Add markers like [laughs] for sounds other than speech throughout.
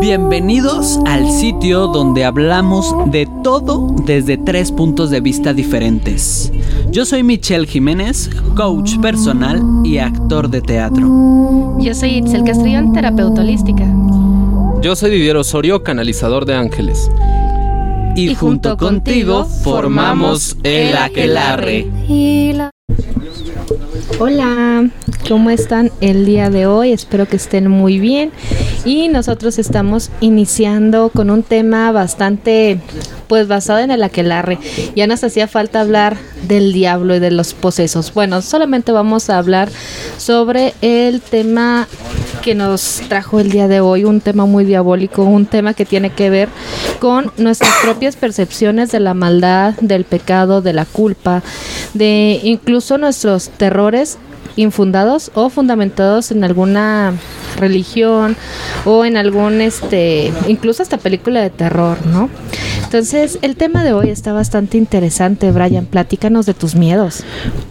Bienvenidos al sitio donde hablamos de todo desde tres puntos de vista diferentes. Yo soy Michelle Jiménez, coach personal y actor de teatro. Yo soy Itzel Castrillón, terapeuta holística. Yo soy Didier Osorio, canalizador de ángeles. Y, junto, contigo formamos el Aquelarre. Hola, ¿cómo están el día de hoy? Espero que estén muy bien. Y nosotros estamos iniciando con un tema bastante pues basado en el aquelarre. Ya nos hacía falta hablar del diablo y de los posesos. Bueno, solamente vamos a hablar sobre el tema que nos trajo el día de hoy, un tema muy diabólico, un tema que tiene que ver con nuestras propias percepciones de la maldad, del pecado, de la culpa, de incluso nuestros terrores infundados o fundamentados en alguna religión o en algún este incluso hasta película de terror, ¿no? Entonces, el tema de hoy está bastante interesante, Brian. Platícanos de tus miedos.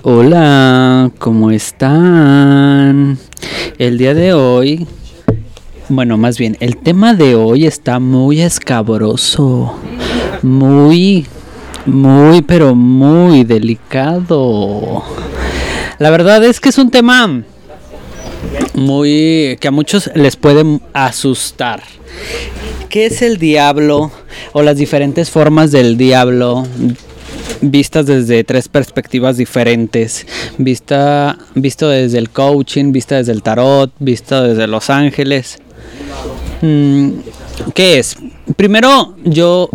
Hola, ¿cómo están? El día de hoy, bueno, más bien, el tema de hoy está muy escabroso, muy, muy, pero muy delicado. La verdad es que es un tema muy que a muchos les puede asustar. ¿Qué es el diablo o las diferentes formas del diablo vistas desde tres perspectivas diferentes? Vista visto desde el coaching, vista desde el tarot, visto desde los ángeles. Mm, ¿Qué es? Primero yo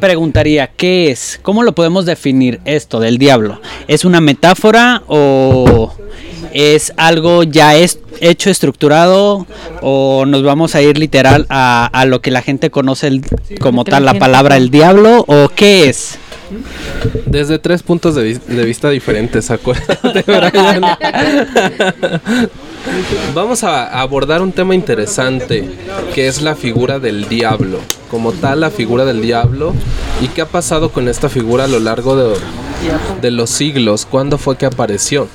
preguntaría, ¿qué es? ¿Cómo lo podemos definir esto del diablo? ¿Es una metáfora o es algo ya es hecho, estructurado o nos vamos a ir literal a, lo que la gente conoce como tal la palabra el diablo o qué es? Desde tres puntos de, vista diferentes, acuérdate, [laughs] Vamos a abordar un tema interesante, que es la figura del diablo. Como tal, la figura del diablo y qué ha pasado con esta figura a lo largo de, de los siglos, cuándo fue que apareció.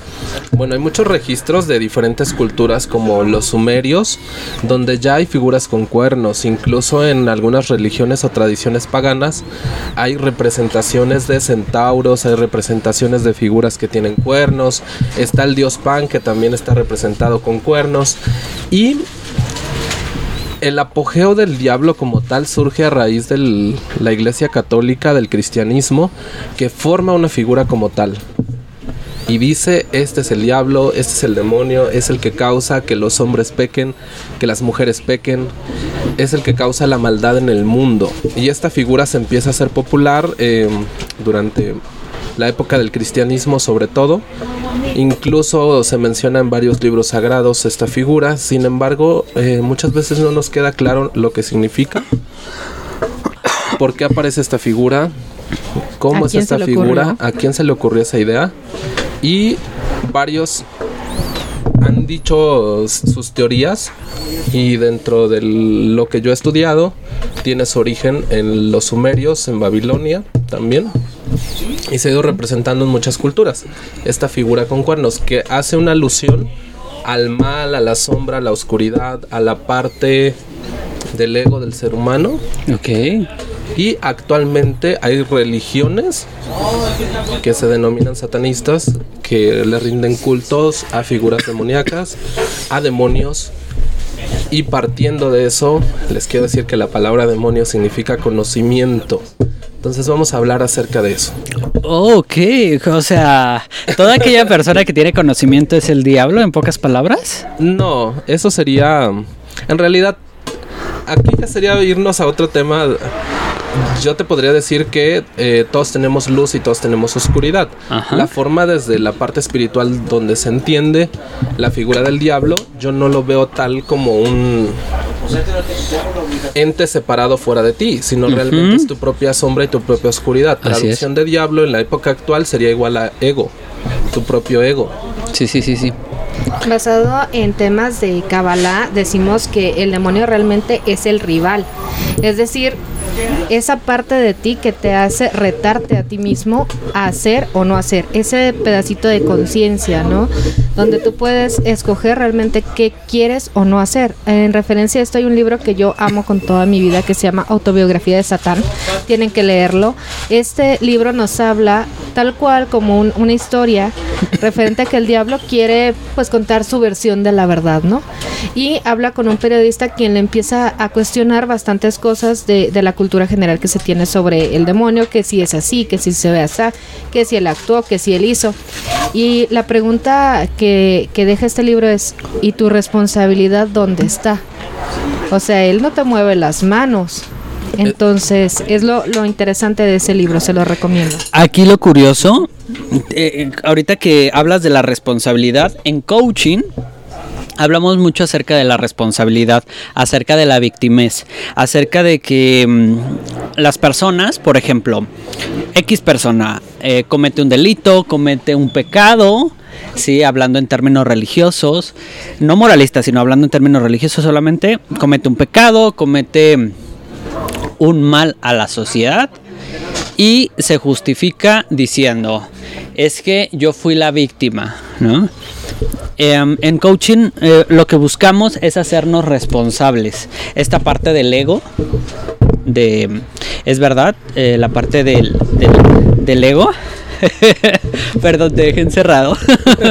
Bueno, hay muchos registros de diferentes culturas como los sumerios, donde ya hay figuras con cuernos, incluso en algunas religiones o tradiciones paganas hay representaciones de centauros, hay representaciones de figuras que tienen cuernos, está el dios Pan que también está representado con cuernos. Y el apogeo del diablo como tal surge a raíz de la iglesia católica, del cristianismo, que forma una figura como tal. Y dice, este es el diablo, este es el demonio, es el que causa que los hombres pequen, que las mujeres pequen, es el que causa la maldad en el mundo. Y esta figura se empieza a hacer popular eh, durante la época del cristianismo sobre todo. Incluso se menciona en varios libros sagrados esta figura, sin embargo eh, muchas veces no nos queda claro lo que significa. ¿Por qué aparece esta figura? ¿Cómo es esta figura? ¿A quién se le ocurrió esa idea? Y varios han dicho sus teorías y dentro de lo que yo he estudiado tiene su origen en los sumerios, en Babilonia también y se ha ido representando en muchas culturas. Esta figura con cuernos que hace una alusión al mal, a la sombra, a la oscuridad, a la parte del ego del ser humano. Ok. Y actualmente hay religiones que se denominan satanistas que le rinden cultos a figuras demoníacas, a demonios. Y partiendo de eso, les quiero decir que la palabra demonio significa conocimiento. Entonces vamos a hablar acerca de eso. ok, o sea, ¿toda aquella persona que tiene conocimiento es el diablo en pocas palabras? No, eso sería, en realidad, aquí ya sería irnos a otro tema yo te podría decir que eh, todos tenemos luz y todos tenemos oscuridad. La forma desde la parte espiritual donde se entiende la figura del diablo, yo no lo veo tal como un ente separado fuera de ti, sino realmente es tu propia sombra y tu propia oscuridad. La Traducción de diablo en la época actual sería igual a ego, tu propio ego. Sí, sí, sí, sí. Basado en temas de Kabbalah, decimos que el demonio realmente es el rival. Es decir, esa parte de ti que te hace retarte a ti mismo a hacer o no hacer, ese pedacito de conciencia, ¿no? donde tú puedes escoger realmente qué quieres o no hacer. En referencia a esto hay un libro que yo amo con toda mi vida que se llama Autobiografía de Satán. Tienen que leerlo. Este libro nos habla tal cual como una historia referente a que el diablo quiere pues contar su versión de la verdad, ¿no? Y habla con un periodista quien le empieza a cuestionar bastantes cosas de, de la cultura general que se tiene sobre el demonio, que si es así, que si se ve así, que si él actuó, que si él hizo. Y la pregunta que, que deja este libro es, ¿y tu responsabilidad dónde está? O sea, él no te mueve las manos. Entonces, es lo, lo interesante de ese libro, se lo recomiendo. Aquí lo curioso, eh, ahorita que hablas de la responsabilidad, en coaching hablamos mucho acerca de la responsabilidad, acerca de la victimez, acerca de que mm, las personas, por ejemplo, X persona eh, comete un delito, comete un pecado, sí, hablando en términos religiosos, no moralistas, sino hablando en términos religiosos solamente, comete un pecado, comete un mal a la sociedad y se justifica diciendo, es que yo fui la víctima, ¿no? Em, en coaching eh, lo que buscamos es hacernos responsables. Esta parte del ego, de, es verdad, eh, la parte del, del, ego. [laughs] Perdón, te dejé encerrado.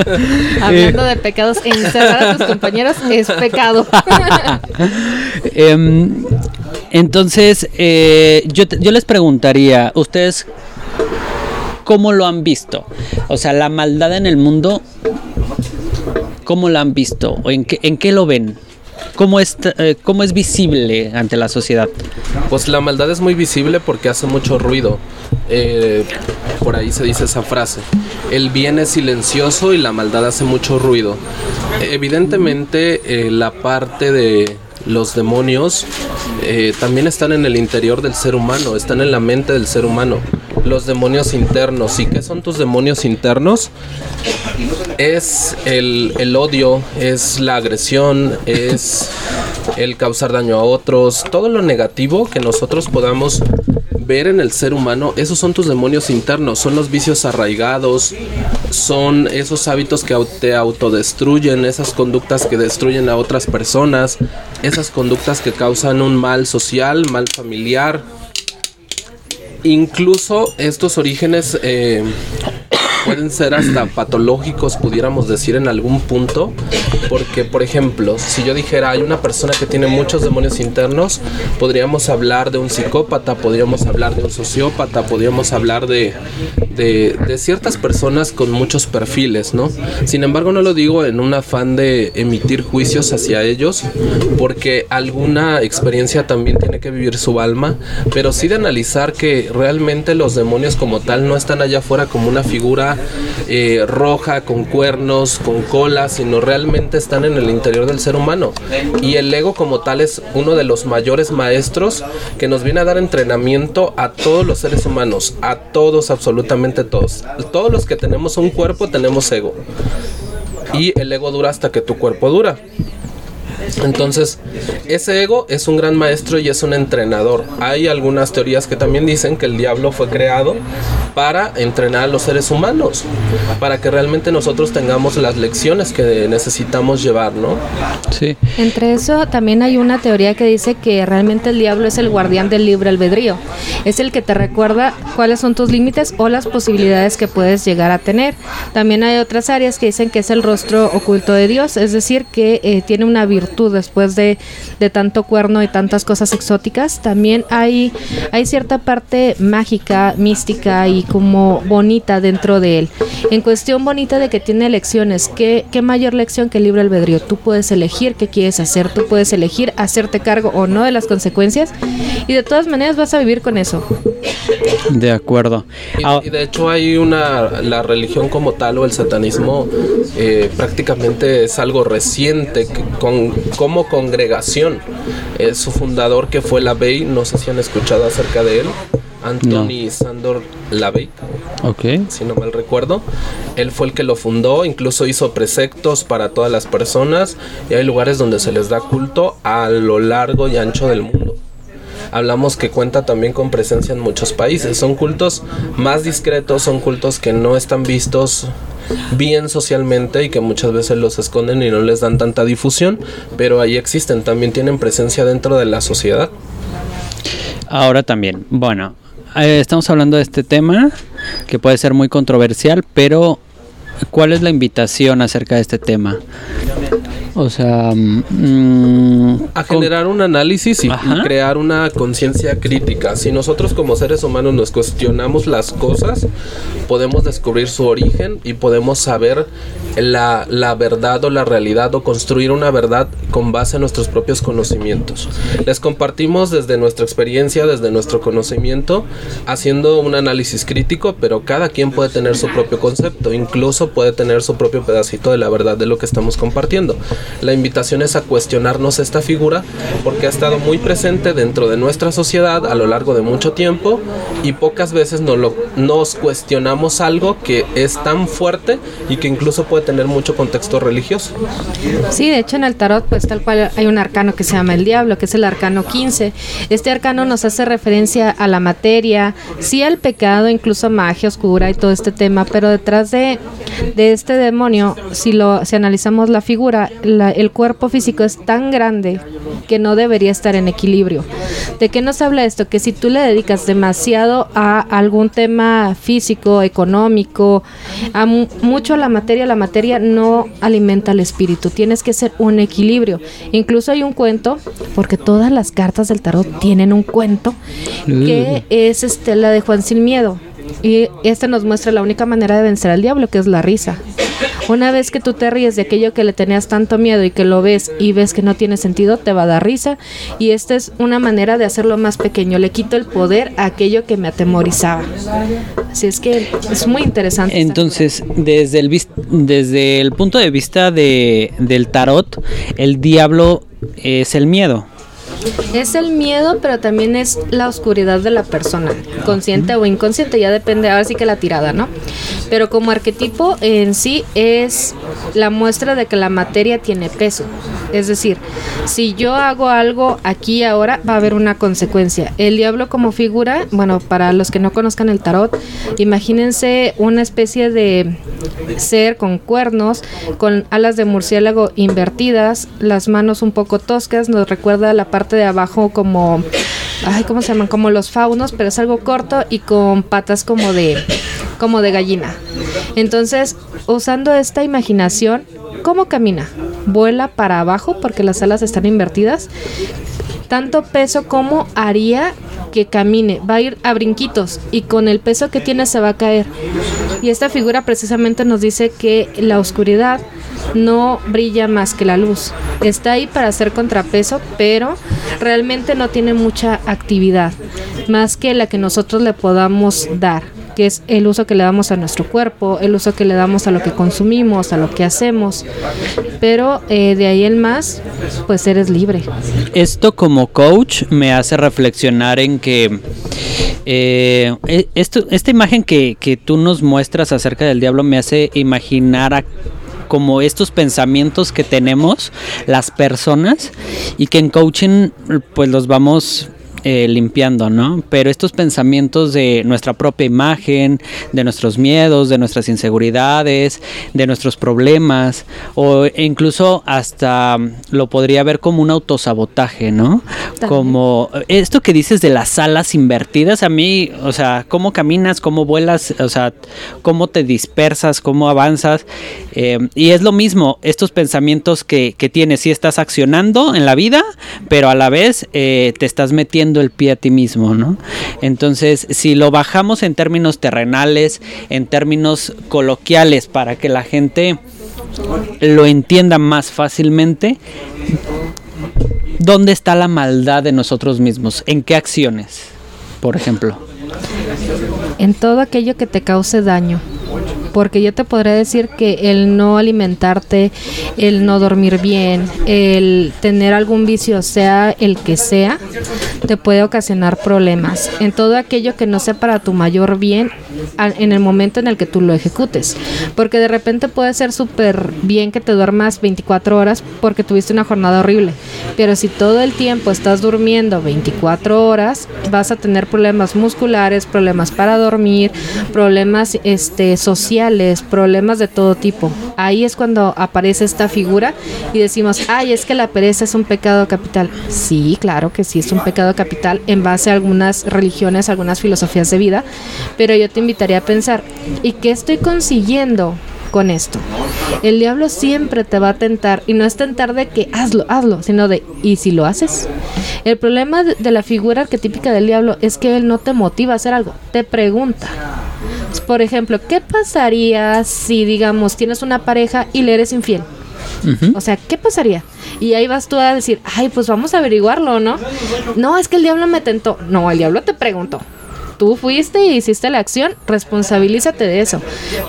[laughs] Hablando de pecados, encerrar a tus compañeros es pecado. [laughs] Em, entonces, eh, yo, yo les preguntaría, ¿ustedes cómo lo han visto? O sea, la maldad en el mundo, ¿cómo la han visto? ¿O en qué, en qué lo ven? ¿Cómo es, eh, ¿Cómo es visible ante la sociedad? Pues la maldad es muy visible porque hace mucho ruido. Eh, por ahí se dice esa frase. El bien es silencioso y la maldad hace mucho ruido. Evidentemente la parte de los demonios eh, también están en el interior del ser humano, están en la mente del ser humano. Los demonios internos. ¿Y qué son tus demonios internos? Es el, el odio, es la agresión, es el causar daño a otros, todo lo negativo que nosotros podamos ver en el ser humano, esos son tus demonios internos, son los vicios arraigados, son esos hábitos que te autodestruyen, esas conductas que destruyen a otras personas, esas conductas que causan un mal social, mal familiar. Incluso estos orígenes eh, pueden ser hasta patológicos, pudiéramos decir en algún punto, porque por ejemplo, si yo dijera hay una persona que tiene muchos demonios internos, podríamos hablar de un psicópata, podríamos hablar de un sociópata, podríamos hablar de, de, ciertas personas con muchos perfiles, ¿no? Sin embargo, no lo digo en un afán de emitir juicios hacia ellos, porque alguna experiencia también tiene que vivir su alma, pero sí de analizar que realmente los demonios como tal no están allá afuera como una figura eh, roja, con cuernos, con cola, sino realmente están en el interior del ser humano. Y el ego como tal es uno de los mayores maestros que nos viene a dar entrenamiento a todos los seres humanos, a todos, absolutamente todos. Todos los que tenemos un cuerpo tenemos ego. Y el ego dura hasta que tu cuerpo dura. Entonces, ese ego es un gran maestro y es un entrenador. Hay algunas teorías que también dicen que el diablo fue creado para entrenar a los seres humanos, para que realmente nosotros tengamos las lecciones que necesitamos llevar, ¿no? Sí. Entre eso también hay una teoría que dice que realmente el diablo es el guardián del libre albedrío. Es el que te recuerda cuáles son tus límites o las posibilidades que puedes llegar a tener. También hay otras áreas que dicen que es el rostro oculto de Dios, es decir, que eh, tiene una virtud después de, de, tanto cuerno y tantas cosas exóticas. También hay, hay cierta parte mágica, mística y como bonita dentro de él. En cuestión bonita de que tiene lecciones, ¿qué, qué mayor lección que el libre albedrío? Tú puedes elegir qué quieres hacer, tú puedes elegir hacerte cargo o no de las consecuencias y de todas maneras vas a vivir con eso. De acuerdo. Y, ah, de hecho hay una, la religión como tal o el satanismo eh, prácticamente es algo reciente con, como congregación. Es su fundador que fue la Bey, no sé si han escuchado acerca de él. Anthony Sandor Lavey, okay. si no mal recuerdo. Él fue el que lo fundó, incluso hizo preceptos para todas las personas y hay lugares donde se les da culto a lo largo y ancho del mundo. Hablamos que cuenta también con presencia en muchos países. Son cultos más discretos, son cultos que no están vistos bien socialmente y que muchas veces los esconden y no les dan tanta difusión, pero ahí existen, también tienen presencia dentro de la sociedad. Ahora también, bueno, eh, estamos hablando de este tema que puede ser muy controversial, pero ¿cuál es la invitación acerca de este tema? O sea, mm, a generar un análisis y, crear una conciencia crítica. Si nosotros como seres humanos nos cuestionamos las cosas, podemos descubrir su origen y podemos saber la, la verdad o la realidad o construir una verdad con base en nuestros propios conocimientos. Les compartimos desde nuestra experiencia, desde nuestro conocimiento, haciendo un análisis crítico, pero cada quien puede tener su propio concepto, incluso puede tener su propio pedacito de la verdad de lo que estamos compartiendo. La invitación es a cuestionarnos esta figura porque ha estado muy presente dentro de nuestra sociedad a lo largo de mucho tiempo y pocas veces nos, lo, nos cuestionamos algo que es tan fuerte y que incluso puede tener mucho contexto religioso. Sí, de hecho en el tarot pues tal cual hay un arcano que se llama el diablo, que es el arcano 15. Este arcano nos hace referencia a la materia, sí al pecado, incluso magia oscura y todo este tema, pero detrás de, de este demonio, si lo si analizamos la figura, el cuerpo físico es tan grande que no debería estar en equilibrio. ¿De qué nos habla esto? Que si tú le dedicas demasiado a algún tema físico, económico, a mucho a la materia, la materia no alimenta el espíritu. Tienes que ser un equilibrio. Incluso hay un cuento, porque todas las cartas del tarot tienen un cuento, que es este, la de Juan Sin Miedo. Y este nos muestra la única manera de vencer al diablo, que es la risa. Una vez que tú te ríes de aquello que le tenías tanto miedo y que lo ves y ves que no tiene sentido, te va a dar risa. Y esta es una manera de hacerlo más pequeño. Le quito el poder a aquello que me atemorizaba. Así es que es muy interesante. Entonces, desde el, desde el punto de vista de, del tarot, el diablo es el miedo. Es el miedo, pero también es la oscuridad de la persona, consciente o inconsciente, ya depende, ahora sí que la tirada, ¿no? Pero como arquetipo en sí es la muestra de que la materia tiene peso. Es decir, si yo hago algo aquí ahora, va a haber una consecuencia. El diablo como figura, bueno, para los que no conozcan el tarot, imagínense una especie de ser con cuernos, con alas de murciélago invertidas, las manos un poco toscas, nos recuerda la parte de abajo como, ¿cómo se llaman? Como los faunos, pero es algo corto y con patas como de, como de gallina. Entonces, usando esta imaginación, ¿cómo camina? Vuela para abajo porque las alas están invertidas. Tanto peso como haría que camine, va a ir a brinquitos y con el peso que tiene se va a caer. Y esta figura precisamente nos dice que la oscuridad no brilla más que la luz. Está ahí para hacer contrapeso, pero realmente no tiene mucha actividad, más que la que nosotros le podamos dar que es el uso que le damos a nuestro cuerpo, el uso que le damos a lo que consumimos, a lo que hacemos. Pero eh, de ahí el más, pues eres libre. Esto como coach me hace reflexionar en que eh, e, esto, esta imagen que, que tú nos muestras acerca del diablo me hace imaginar a como estos pensamientos que tenemos las personas y que en coaching pues los vamos eh, limpiando, ¿no? Pero estos pensamientos de nuestra propia imagen, de nuestros miedos, de nuestras inseguridades, de nuestros problemas, o incluso hasta lo podría ver como un autosabotaje, ¿no? Como esto que dices de las alas invertidas, a mí, o sea, cómo caminas, cómo vuelas, o sea, cómo te dispersas, cómo avanzas. Eh, y es lo mismo, estos pensamientos que, que tienes, si estás accionando en la vida, pero a la vez eh, te estás metiendo el pie a ti mismo, ¿no? Entonces, si lo bajamos en términos terrenales, en términos coloquiales, para que la gente lo entienda más fácilmente, ¿dónde está la maldad de nosotros mismos? ¿En qué acciones, por ejemplo? En todo aquello que te cause daño porque yo te podría decir que el no alimentarte, el no dormir bien, el tener algún vicio, sea el que sea, te puede ocasionar problemas en todo aquello que no sea para tu mayor bien en el momento en el que tú lo ejecutes. Porque de repente puede ser súper bien que te duermas 24 horas porque tuviste una jornada horrible. Pero si todo el tiempo estás durmiendo 24 horas, vas a tener problemas musculares, problemas para dormir, problemas este, sociales, problemas de todo tipo. Ahí es cuando aparece esta figura y decimos, ay, es que la pereza es un pecado capital. Sí, claro que sí es un pecado capital en base a algunas religiones, algunas filosofías de vida, pero yo te invitaría a pensar, ¿y qué estoy consiguiendo con esto. El diablo siempre te va a tentar y no es tentar de que hazlo, hazlo, sino de ¿y si lo haces? El problema de la figura arquetípica del diablo es que él no te motiva a hacer algo, te pregunta. Por ejemplo, ¿qué pasaría si, digamos, tienes una pareja y le eres infiel? O sea, ¿qué pasaría? Y ahí vas tú a decir, ay, pues vamos a averiguarlo, ¿no? No, es que el diablo me tentó. No, el diablo te preguntó tú fuiste y hiciste la acción, responsabilízate de eso.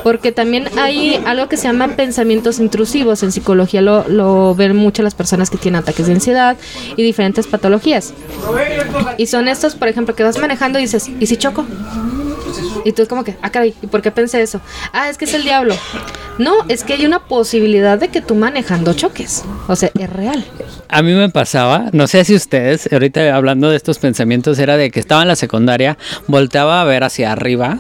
Porque también hay algo que se llama pensamientos intrusivos. En psicología lo, ven mucho las personas que tienen ataques de ansiedad y diferentes patologías. Y son estos, por ejemplo, que vas manejando y dices, ¿y si choco? Y tú como que, ah, caray, ¿y por qué pensé eso? Ah, es que es el diablo. No, es que hay una posibilidad de que tú manejando choques. O sea, es real. A mí me pasaba, no sé si ustedes, ahorita hablando de estos pensamientos, era de que estaba en la secundaria, volteaba a ver hacia arriba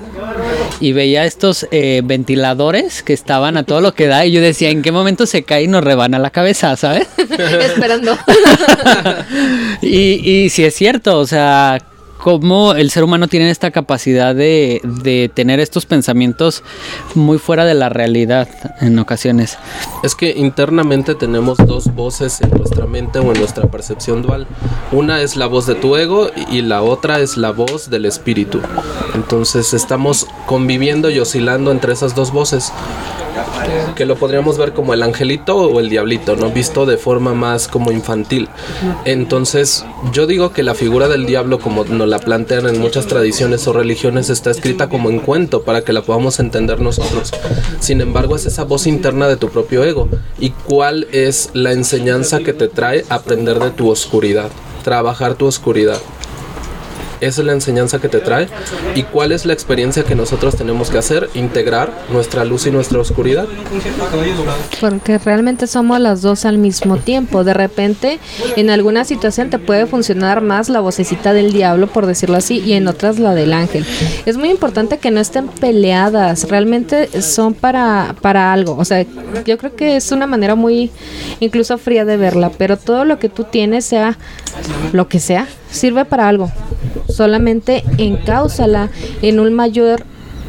y veía estos eh, ventiladores que estaban a todo lo que da y yo decía, ¿en qué momento se cae y nos rebana la cabeza, ¿sabes? [laughs] Esperando. [laughs] y, y si es cierto, o sea, cómo el ser humano tiene esta capacidad de, de, tener estos pensamientos muy fuera de la realidad en ocasiones. Es que internamente tenemos dos voces en nuestra mente o en nuestra percepción dual. Una es la voz de tu ego y la otra es la voz del espíritu. Entonces estamos conviviendo y oscilando entre esas dos voces que lo podríamos ver como el angelito o el diablito, ¿no? Visto de forma más como infantil. Entonces, yo digo que la figura del diablo, como nos la plantean en muchas tradiciones o religiones, está escrita como en cuento para que la podamos entender nosotros. Sin embargo, es esa voz interna de tu propio ego. ¿Y cuál es la enseñanza que te trae aprender de tu oscuridad? Trabajar tu oscuridad esa es la enseñanza que te trae y cuál es la experiencia que nosotros tenemos que hacer, integrar nuestra luz y nuestra oscuridad. Porque realmente somos las dos al mismo tiempo. De repente, en alguna situación te puede funcionar más la vocecita del diablo, por decirlo así, y en otras la del ángel. Es muy importante que no estén peleadas, realmente son para, para algo. O sea, yo creo que es una manera muy incluso fría de verla, pero todo lo que tú tienes, sea lo que sea, sirve para algo. Solamente encáusala en un mayor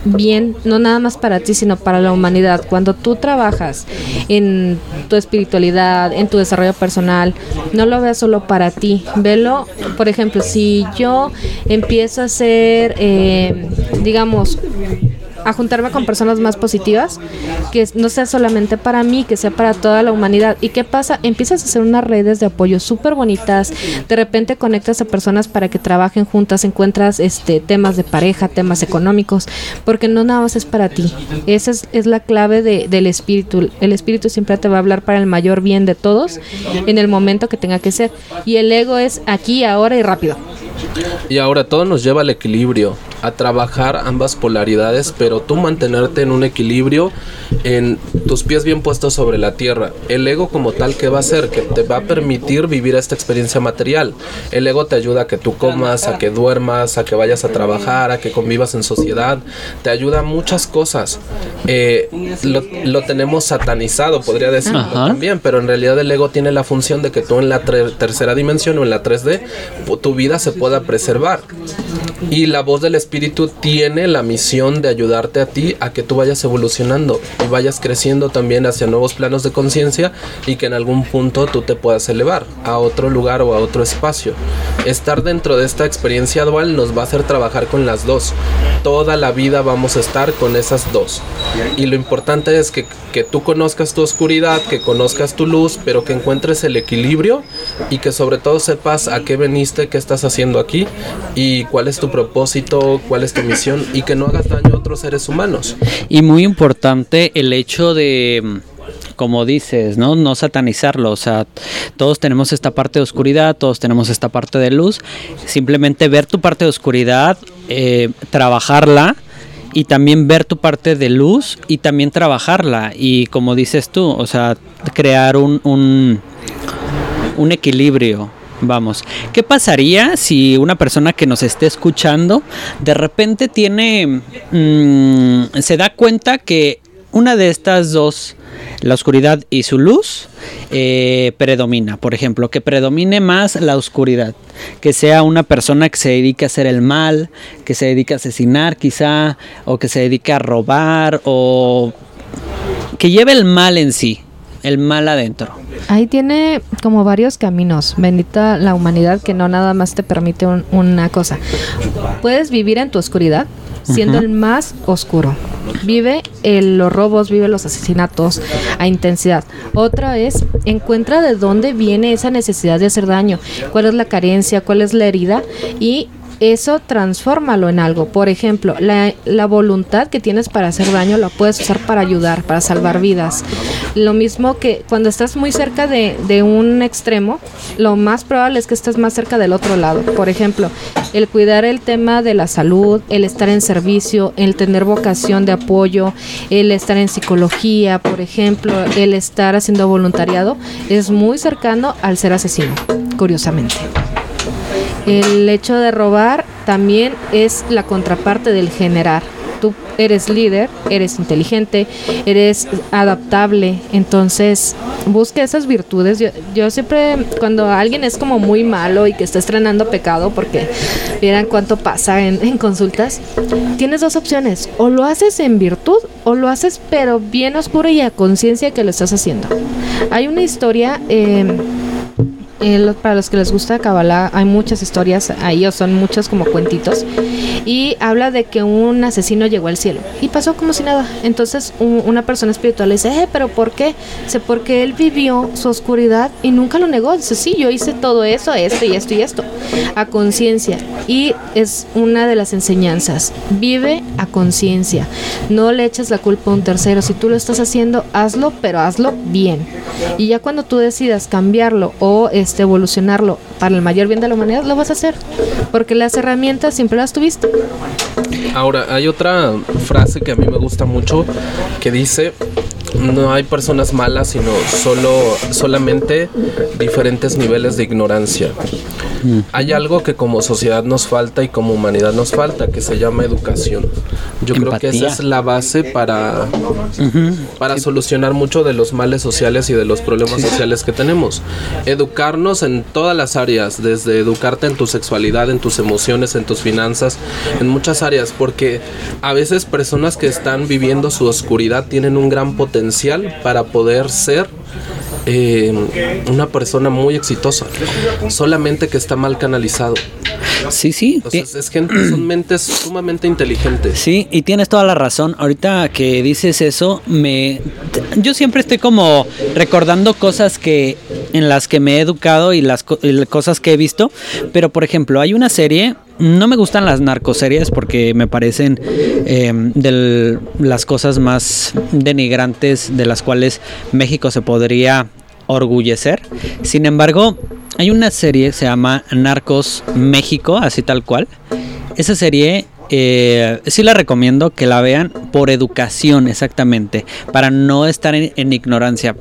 bien, no nada más para ti, sino para la humanidad. Cuando tú trabajas en tu espiritualidad, en tu desarrollo personal, no lo veas solo para ti. Velo, por ejemplo, si yo empiezo a hacer, eh, digamos, a juntarme con personas más positivas, que no sea solamente para mí, que sea para toda la humanidad. ¿Y qué pasa? Empiezas a hacer unas redes de apoyo súper bonitas, de repente conectas a personas para que trabajen juntas, encuentras este temas de pareja, temas económicos, porque no nada más es para ti. Esa es, la clave del espíritu. El espíritu siempre te va a hablar para el mayor bien de todos en el momento que tenga que ser. Y el ego es aquí, ahora y rápido. Y ahora todo nos lleva al equilibrio, a trabajar ambas polaridades, pero tú mantenerte en un equilibrio, en tus pies bien puestos sobre la tierra. El ego como tal, ¿qué va a hacer? Que te va a permitir vivir esta experiencia material. El ego te ayuda a que tú comas, a que duermas, a que vayas a trabajar, a que convivas en sociedad. Te ayuda a muchas cosas. Eh, lo, tenemos satanizado, podría decirlo también, pero en realidad el ego tiene la función de que tú en la tercera dimensión o en la 3D, tu vida se pueda preservar. Y la voz del espíritu tiene la misión de ayudarte a ti a que tú vayas evolucionando y vayas creciendo también hacia nuevos planos de conciencia y que en algún punto tú te puedas elevar a otro lugar o a otro espacio. Estar dentro de esta experiencia dual nos va a hacer trabajar con las dos. Toda la vida vamos a estar con esas dos. Y lo importante es que, que tú conozcas tu oscuridad, que conozcas tu luz, pero que encuentres el equilibrio y que sobre todo sepas a qué veniste, qué estás haciendo aquí y cuál es tu propósito, cuál es tu misión y que no hagas daño a otros seres humanos. Y muy importante el hecho de como dices, ¿no? No satanizarlo, o sea, todos tenemos esta parte de oscuridad, todos tenemos esta parte de luz, simplemente ver tu parte de oscuridad, eh, trabajarla y también ver tu parte de luz y también trabajarla y como dices tú, o sea, crear un, un, un equilibrio. Vamos, ¿qué pasaría si una persona que nos esté escuchando de repente tiene, mm, se da cuenta que una de estas dos, la oscuridad y su luz, eh, predomina. Por ejemplo, que predomine más la oscuridad. Que sea una persona que se dedique a hacer el mal, que se dedique a asesinar quizá, o que se dedique a robar, o que lleve el mal en sí, el mal adentro. Ahí tiene como varios caminos. Bendita la humanidad que no nada más te permite una cosa. Puedes vivir en tu oscuridad siendo el más oscuro. Vive los robos, vive los asesinatos a intensidad. Otra es, encuentra de dónde viene esa necesidad de hacer daño, cuál es la carencia, cuál es la herida y eso transfórmalo en algo. Por ejemplo, la, la, voluntad que tienes para hacer daño la puedes usar para ayudar, para salvar vidas. Lo mismo que cuando estás muy cerca de, de un extremo, lo más probable es que estés más cerca del otro lado. Por ejemplo, el cuidar el tema de la salud, el estar en servicio, el tener vocación de apoyo, el estar en psicología, por ejemplo, el estar haciendo voluntariado, es muy cercano al ser asesino, curiosamente. El hecho de robar también es la contraparte del generar. Tú eres líder, eres inteligente, eres adaptable, entonces busca esas virtudes. Yo, siempre, cuando alguien es como muy malo y que está estrenando pecado, porque vieran cuánto pasa en, consultas, tienes dos opciones, o lo haces en virtud o lo haces pero bien oscuro y a conciencia que lo estás haciendo. Hay una historia... Eh, para los que les gusta Kabbalah, hay muchas historias ahí, o son muchos como cuentitos. Y habla de que un asesino llegó al cielo y pasó como si nada. Entonces, una persona espiritual le dice, eh, pero ¿por qué? Dice, porque él vivió su oscuridad y nunca lo negó. Dice, sí, yo hice todo eso, esto y esto y esto, a conciencia. Y es una de las enseñanzas. Vive a conciencia. No le eches la culpa a un tercero. Si tú lo estás haciendo, hazlo, pero hazlo bien. Y ya cuando tú decidas cambiarlo o este, evolucionarlo para el mayor bien de la humanidad, lo vas a hacer. Porque las herramientas siempre las tuviste. Ahora, hay otra frase que a mí me gusta mucho que dice, no hay personas malas, sino solo solamente diferentes niveles de ignorancia. Hay algo que como sociedad nos falta y como humanidad nos falta, que se llama educación. Yo creo que esa es la base para, para solucionar mucho de los males sociales y de los problemas sociales que tenemos. Educarnos en todas las áreas, desde educarte en tu sexualidad, en tus emociones, en tus finanzas, en muchas áreas, porque a veces personas que están viviendo su oscuridad tienen un gran potencial para poder ser eh, una persona muy exitosa, solamente que está mal canalizado. Sí, sí. es gente, son [clears throat] mentes sumamente inteligentes. Sí, y tienes toda la razón. Ahorita que dices eso, me yo siempre estoy como recordando cosas que en las que me he educado y las cosas que he visto, pero por ejemplo, hay una serie no me gustan las narcoseries porque me parecen em, de las cosas más denigrantes de las cuales México se podría orgullecer. Sin embargo, hay una serie se llama Narcos México, así tal cual. Esa serie eh, sí la recomiendo que la vean por educación, exactamente, para no estar en ignorancia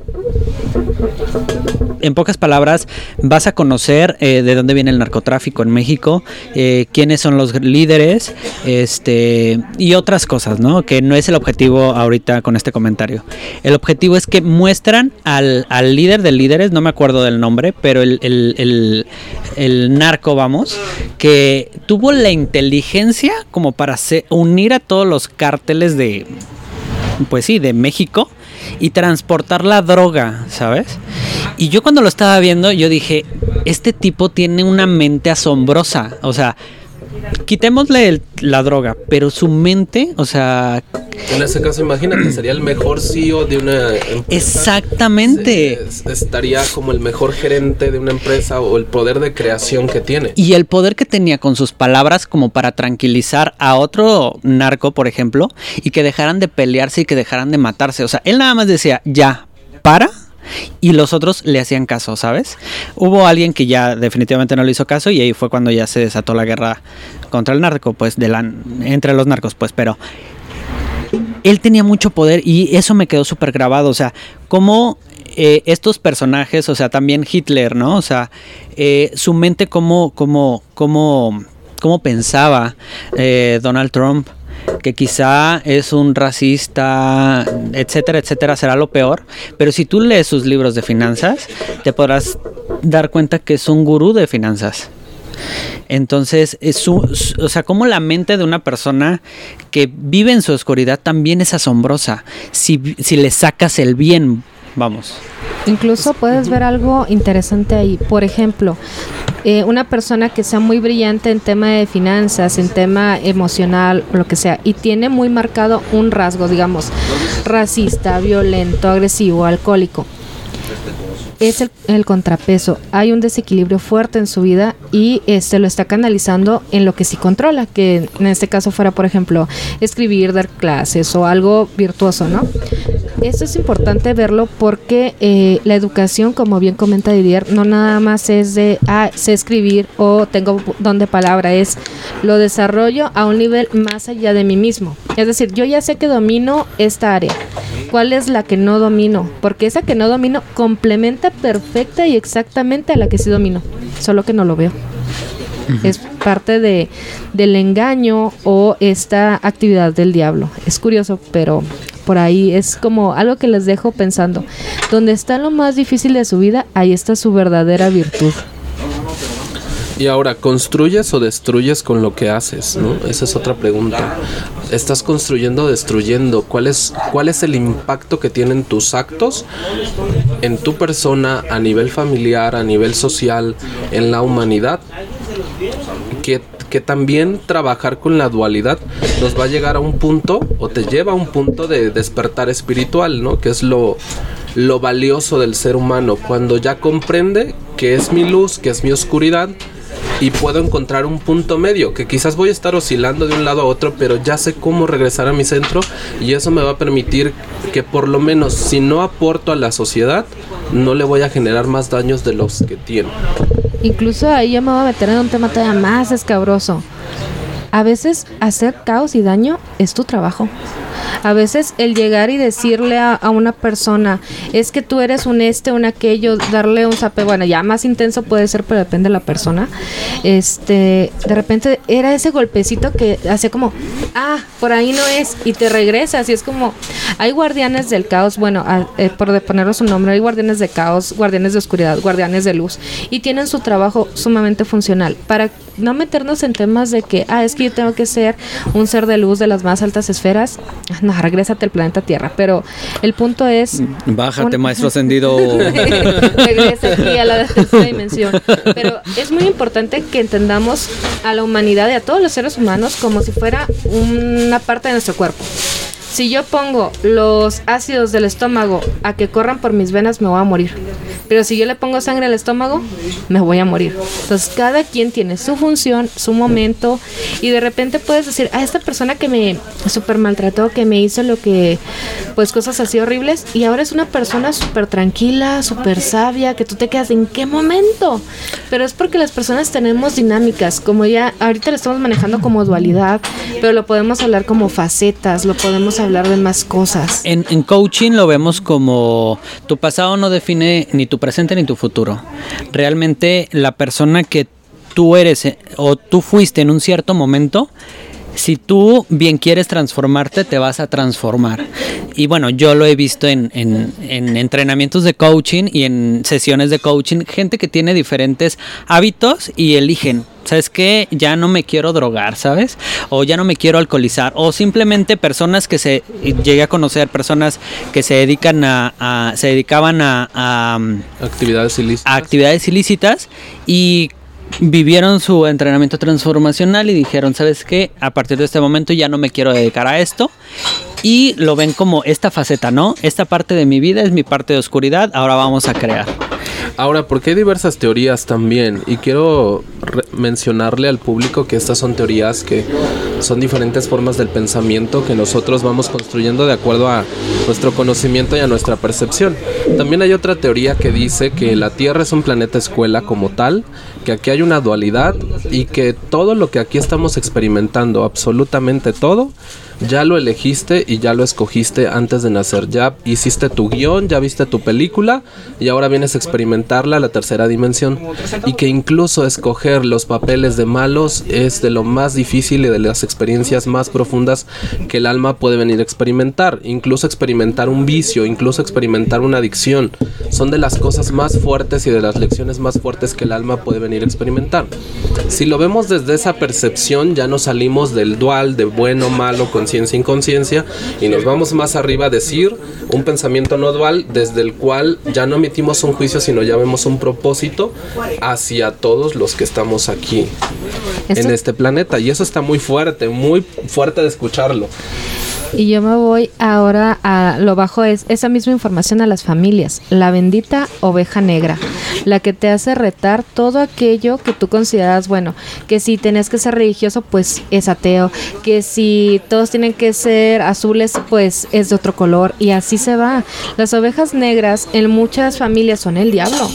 en pocas palabras, vas a conocer eh, de dónde viene el narcotráfico en México, eh, quiénes son los líderes, este y otras cosas, ¿no? Que no es el objetivo ahorita con este comentario. El objetivo es que muestran al, líder de líderes, no me acuerdo del nombre, pero el, el, narco, vamos, que tuvo la inteligencia como para unir a todos los cárteles de, pues sí, de México y transportar la droga, ¿sabes? Y yo cuando lo estaba viendo, yo dije, este tipo tiene una mente asombrosa. O sea, quitémosle el- la droga, pero su mente, o sea, En ese caso, imagínate, sería el mejor CEO de una empresa. exactamente. Se- estaría como el mejor gerente de una empresa o el poder de creación que tiene. Y el poder que tenía con sus palabras como para tranquilizar a otro narco, por ejemplo, y que dejaran de pelearse y que dejaran de matarse. O sea, él nada más decía, ya, para. Y los otros le hacían caso, ¿sabes? Hubo alguien que ya definitivamente no le hizo caso y ahí fue cuando ya se desató la guerra contra el narco, pues, de entre los narcos, pues, pero él tenía mucho poder y eso me quedó súper grabado. O sea, cómo eh, estos personajes, o sea, también Hitler, ¿no? O sea, eh, su mente, cómo, cómo, cómo, cómo pensaba eh, Donald Trump. Que quizá es un racista, etcétera, etcétera, será lo peor. Pero si tú lees sus libros de finanzas, te podrás dar cuenta que es un gurú de finanzas. Entonces, es su, o sea, como la mente de una persona que vive en su oscuridad también es asombrosa. Si, si le sacas el bien, vamos. Incluso puedes ver algo interesante ahí. Por ejemplo, eh, una persona que sea muy brillante en tema de finanzas, en tema emocional, o lo que sea, y tiene muy marcado un rasgo, digamos, racista, violento, agresivo, alcohólico. Es el, el contrapeso. Hay un desequilibrio fuerte en su vida y este lo está canalizando en lo que sí controla, que en este caso fuera, por ejemplo, escribir, dar clases o algo virtuoso, ¿no? Esto es importante verlo porque eh, la educación, como bien comenta Didier, no nada más es de, ah, sé escribir o tengo don de palabra, es lo desarrollo a un nivel más allá de mí mismo. Es decir, yo ya sé que domino esta área. ¿Cuál es la que no domino? Porque esa que no domino complementa perfecta y exactamente a la que sí domino, solo que no lo veo. Es parte de, del engaño o esta actividad del diablo. Es curioso, pero por ahí es como algo que les dejo pensando. Donde está lo más difícil de su vida, ahí está su verdadera virtud. Y ahora, ¿construyes o destruyes con lo que haces? ¿no? Esa es otra pregunta. ¿Estás construyendo o destruyendo? ¿Cuál es, ¿Cuál es el impacto que tienen tus actos en tu persona, a nivel familiar, a nivel social, en la humanidad? Que, también trabajar con la dualidad nos va a llegar a un punto o te lleva a un punto de despertar espiritual, ¿no? Que es lo, lo valioso del ser humano, cuando ya comprende que es mi luz, que es mi oscuridad y puedo encontrar un punto medio, que quizás voy a estar oscilando de un lado a otro, pero ya sé cómo regresar a mi centro y eso me va a permitir que por lo menos si no aporto a la sociedad, no le voy a generar más daños de los que tiene. Incluso ahí yo me voy a meter en un tema todavía más escabroso. A veces hacer caos y daño es tu trabajo. A veces el llegar y decirle a, una persona, es que tú eres un este, un aquello, darle un zape, bueno, ya más intenso puede ser, pero depende de la persona. Este, de repente era ese golpecito que hacía como, ah, por ahí no es, y te regresas, y es como, hay guardianes del caos, bueno, a- eh, por de ponerlos un nombre, hay guardianes de caos, guardianes de oscuridad, guardianes de luz, y tienen su trabajo sumamente funcional. Para no meternos en temas de que, ah, es que yo tengo que ser un ser de luz de las más altas esferas, no, regrésate al planeta Tierra, pero el punto es... Bájate, Un- maestro [laughs] ascendido. Regresa aquí a la [laughs] tercera dimensión. Pero es muy importante que entendamos a la humanidad y a todos los seres humanos como si fuera una parte de nuestro cuerpo. Si yo pongo los ácidos del estómago a que corran por mis venas, me voy a morir. Pero si yo le pongo sangre al estómago, me voy a morir. Entonces, cada quien tiene su función, su momento. Y de repente puedes decir, a esta persona que me super maltrató, que me hizo lo que, pues cosas así horribles. Y ahora es una persona súper tranquila, súper sabia, que tú te quedas, ¿en qué momento? Pero es porque las personas tenemos dinámicas. Como ya, ahorita lo estamos manejando como dualidad, pero lo podemos hablar como facetas, lo podemos hablar de más cosas. En, en coaching lo vemos como tu pasado no define ni tu presente ni tu futuro. Realmente la persona que tú eres eh, o tú fuiste en un cierto momento, si tú bien quieres transformarte, te vas a transformar. Y bueno, yo lo he visto en, en- en entrenamientos de coaching y en sesiones de coaching, gente que tiene diferentes hábitos y eligen, ¿sabes qué? Ya no me quiero drogar, ¿sabes? O ya no me quiero alcoholizar. O simplemente personas que se, llegué a conocer, personas que se dedican a, a- se dedicaban a- a Actividades ilícitas. a actividades ilícitas y vivieron su entrenamiento transformacional y dijeron, ¿sabes qué? A partir de este momento ya no me quiero dedicar a esto. Y lo ven como esta faceta, ¿no? Esta parte de mi vida es mi parte de oscuridad, ahora vamos a crear. Ahora, porque hay diversas teorías también, y quiero mencionarle al público que estas son teorías que son diferentes formas del pensamiento que nosotros vamos construyendo de acuerdo a nuestro conocimiento y a nuestra percepción. También hay otra teoría que dice que la Tierra es un planeta escuela como tal, que aquí hay una dualidad y que todo lo que aquí estamos experimentando, absolutamente todo, ya lo elegiste y ya lo escogiste antes de nacer. Ya hiciste tu guion, ya viste tu película y ahora vienes a experimentarla a la tercera dimensión. Y que incluso escoger los papeles de malos es de lo más difícil y de las experiencias más profundas que el alma puede venir a experimentar. Incluso experimentar un vicio, incluso experimentar una adicción. Son de las cosas más fuertes y de las lecciones más fuertes que el alma puede venir a experimentar. Si lo vemos desde esa percepción, ya no salimos del dual de bueno, malo, con conciencia, inconsciencia, y nos vamos más arriba a decir un pensamiento no dual desde el cual ya no emitimos un juicio, sino ya vemos un propósito hacia todos los que estamos aquí en este planeta. Y eso está muy fuerte, muy fuerte de escucharlo. Y yo me voy ahora a lo bajo es esa misma información a las familias, la bendita oveja negra, la que te hace retar todo aquello que tú consideras bueno, que si tenés que ser religioso, pues es ateo, que si todos tienen que ser azules, pues es de otro color. Y así se va. Las ovejas negras en muchas familias son el diablo.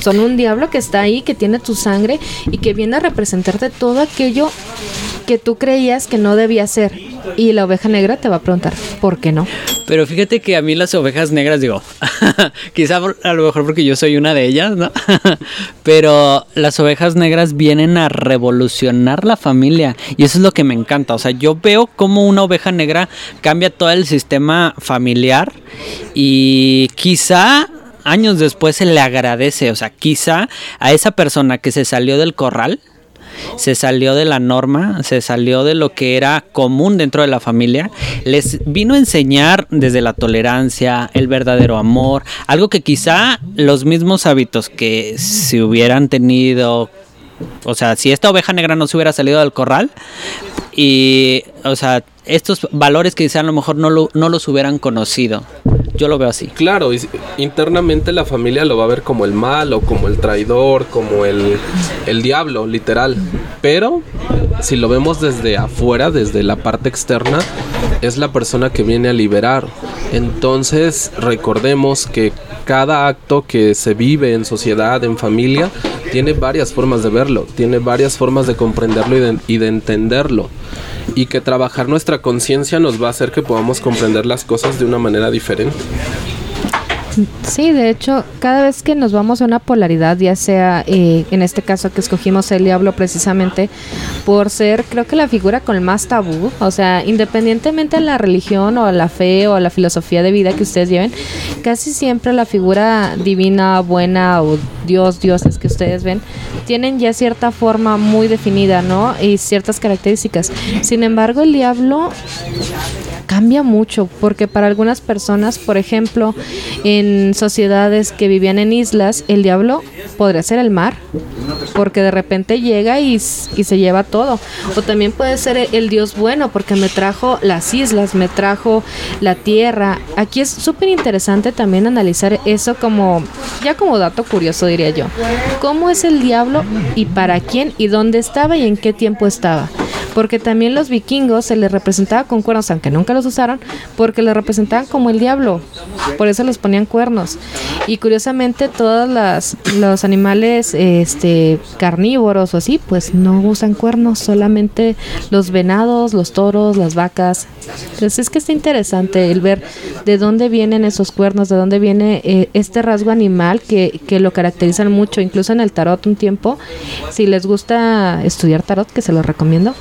Son un diablo que está ahí, que tiene tu sangre y que viene a representarte todo aquello que tú creías que no debía ser. Y la oveja negra te va a preguntar, ¿por qué no? Pero fíjate que a mí las ovejas negras, digo, [laughs] quizá a lo mejor porque yo soy una de ellas, ¿no? [laughs] Pero las ovejas negras vienen a revolucionar la familia y eso es lo que me encanta. O sea, yo veo cómo una oveja negra cambia todo el sistema familiar y quizá años después se le agradece, o sea, quizá a esa persona que se salió del corral, se salió de la norma, se salió de lo que era común dentro de la familia, les vino a enseñar desde la tolerancia, el verdadero amor, algo que quizá los mismos hábitos que si hubieran tenido o sea, si esta oveja negra no se hubiera salido del corral y, o sea, estos valores que quizá a lo mejor no, no los hubieran conocido. Yo lo veo así. Claro, internamente la familia lo va a ver como el malo, como el traidor, como el, el diablo, literal. Pero si lo vemos desde afuera, desde la parte externa, es la persona que viene a liberar. Entonces recordemos que cada acto que se vive en sociedad, en familia, tiene varias formas de verlo, tiene varias formas de comprenderlo y de, entenderlo y que trabajar nuestra conciencia nos va a hacer que podamos comprender las cosas de una manera diferente. Sí, de hecho, cada vez que nos vamos a una polaridad, ya sea eh, en este caso que escogimos el diablo precisamente por ser, creo que la figura con más tabú, o sea, independientemente de la religión o la fe o la filosofía de vida que ustedes lleven, casi siempre la figura divina, buena o Dios, dioses que ustedes ven, tienen ya cierta forma muy definida, ¿no? Y ciertas características. Sin embargo, el diablo cambia mucho, porque para algunas personas, por ejemplo, en sociedades que vivían en islas, el diablo podría ser el mar, porque de repente llega y, y se lleva todo. O también puede ser el, dios bueno, porque me trajo las islas, me trajo la tierra. Aquí es súper interesante también analizar eso como, ya como dato curioso diría yo. ¿Cómo es el diablo y para quién y dónde estaba y en qué tiempo estaba? Porque también los vikingos se les representaba con cuernos, aunque nunca los usaron, porque les representaban como el diablo, por eso les ponían cuernos. Y curiosamente todos las, los animales este, carnívoros o así, pues no usan cuernos, solamente los venados, los toros, las vacas. Entonces es que está interesante el ver de dónde vienen esos cuernos, de dónde viene eh, este rasgo animal que, que lo caracterizan mucho, incluso en el tarot un tiempo. Si les gusta estudiar tarot, que se los recomiendo,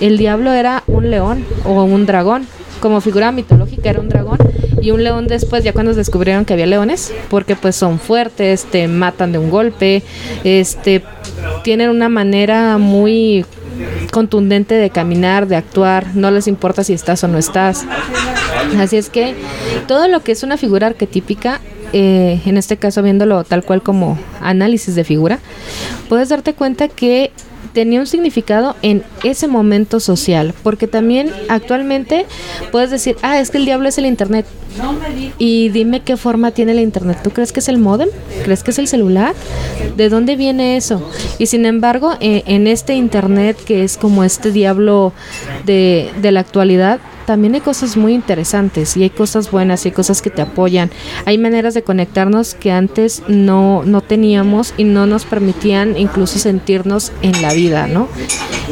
el diablo era un león o un dragón. Como figura mitológica era un dragón y un león después ya cuando descubrieron que había leones porque pues son fuertes, te matan de un golpe, este tienen una manera muy contundente de caminar, de actuar, no les importa si estás o no estás. Así es que todo lo que es una figura arquetípica eh, en este caso viéndolo tal cual como análisis de figura, puedes darte cuenta que tenía un significado en ese momento social, porque también actualmente puedes decir, ah, es que el diablo es el Internet. Y dime qué forma tiene el Internet. ¿Tú crees que es el modem? ¿Crees que es el celular? ¿De dónde viene eso? Y sin embargo, eh, en este Internet que es como este diablo de, de la actualidad, también hay cosas muy interesantes y hay cosas buenas y hay cosas que te apoyan. Hay maneras de conectarnos que antes no, no teníamos y no nos permitían incluso sentirnos en la vida, ¿no?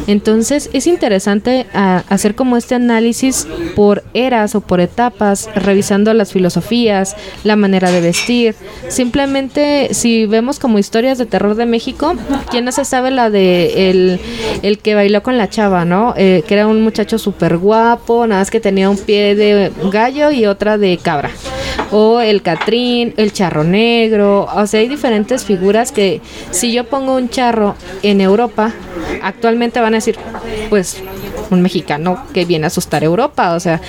Entonces es interesante ah, hacer como este análisis por eras o por etapas, revisando las filosofías, la manera de vestir. Simplemente si vemos como historias de terror de México, ¿quién no se sabe la de el, el que bailó con la chava, ¿no? Eh, que era un muchacho súper guapo, nada que tenía un pie de gallo y otra de cabra. O el Catrín, el charro negro. O sea, hay diferentes figuras que si yo pongo un charro en Europa, actualmente van a decir, pues un mexicano que viene a asustar a Europa, o sea,